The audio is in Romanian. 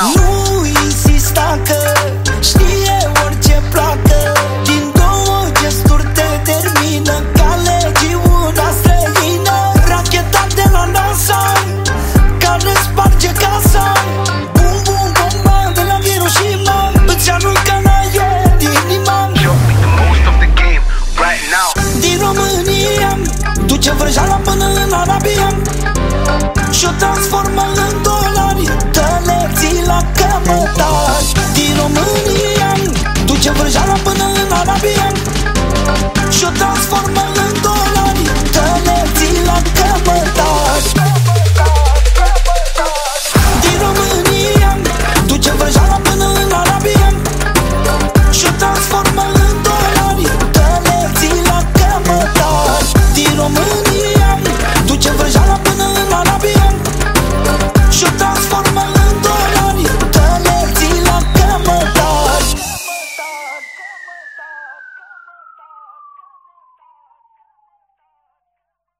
Nu insista că știe orice placă Din două gesturi te termină Ca legiunea străină Racheta de la NASA Care sparge casa. Bum, bum, bomba de la Hiroshima Îți aruncă în aer inima. Din România Duce vrăjala până în Arabia. Și-o transformă în cantar de romance.